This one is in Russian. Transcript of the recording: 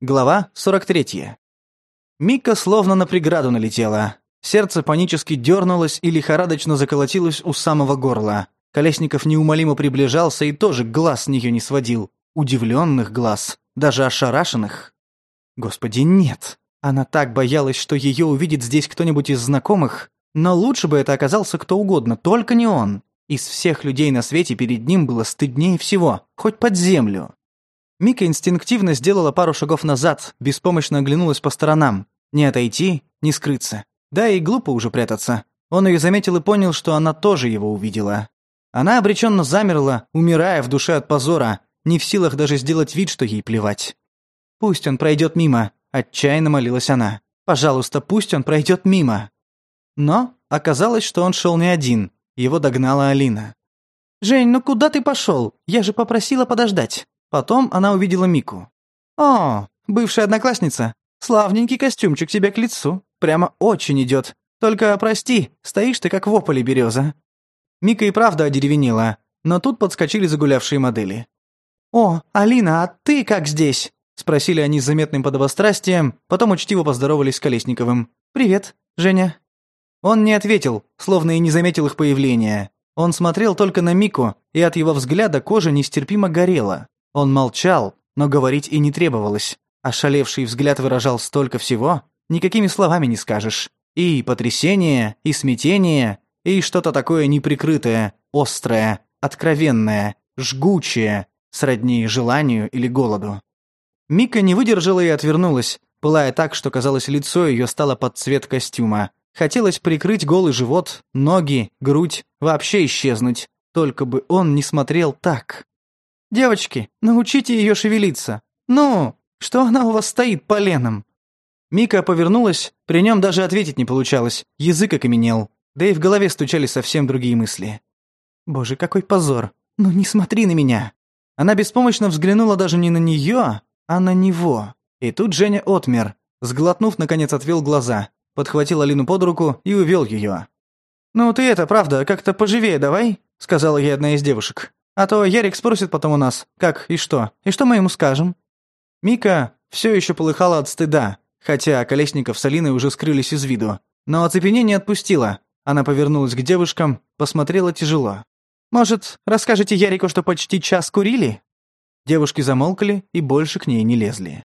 Глава 43. Мика словно на преграду налетела. Сердце панически дернулось и лихорадочно заколотилось у самого горла. Колесников неумолимо приближался и тоже глаз с нее не сводил. Удивленных глаз, даже ошарашенных. Господи, нет. Она так боялась, что ее увидит здесь кто-нибудь из знакомых. Но лучше бы это оказался кто угодно, только не он. Из всех людей на свете перед ним было стыднее всего, хоть под землю. Мика инстинктивно сделала пару шагов назад, беспомощно оглянулась по сторонам. Не отойти, не скрыться. Да и глупо уже прятаться. Он ее заметил и понял, что она тоже его увидела. Она обреченно замерла, умирая в душе от позора, не в силах даже сделать вид, что ей плевать. «Пусть он пройдет мимо», – отчаянно молилась она. «Пожалуйста, пусть он пройдет мимо». Но оказалось, что он шел не один. Его догнала Алина. «Жень, ну куда ты пошел? Я же попросила подождать». Потом она увидела Мику. «О, бывшая одноклассница, славненький костюмчик тебе к лицу, прямо очень идет. Только прости, стоишь ты как в ополе береза». Мика и правда одеревенела, но тут подскочили загулявшие модели. «О, Алина, а ты как здесь?» – спросили они с заметным подобострастием, потом учтиво поздоровались с Колесниковым. «Привет, Женя». Он не ответил, словно и не заметил их появления. Он смотрел только на Мику, и от его взгляда кожа нестерпимо горела. Он молчал, но говорить и не требовалось. Ошалевший взгляд выражал столько всего, никакими словами не скажешь. И потрясение, и смятение, и что-то такое неприкрытое, острое, откровенное, жгучее, сродни желанию или голоду. Мика не выдержала и отвернулась, пылая так, что, казалось, лицо ее стало под цвет костюма. Хотелось прикрыть голый живот, ноги, грудь, вообще исчезнуть. Только бы он не смотрел так. «Девочки, научите ее шевелиться! Ну, что она у вас стоит поленом?» Мика повернулась, при нем даже ответить не получалось, язык окаменел, да и в голове стучали совсем другие мысли. «Боже, какой позор! Ну не смотри на меня!» Она беспомощно взглянула даже не на нее, а на него. И тут Женя отмер, сглотнув, наконец отвел глаза, подхватил Алину под руку и увел ее. «Ну ты это, правда, как-то поживее давай», — сказала ей одна из девушек. А то Ярик спросит потом у нас, как и что, и что мы ему скажем». Мика все еще полыхала от стыда, хотя Колесников с Алиной уже скрылись из виду. Но оцепенение отпустило. Она повернулась к девушкам, посмотрела тяжело. «Может, расскажете Ярику, что почти час курили?» Девушки замолкли и больше к ней не лезли.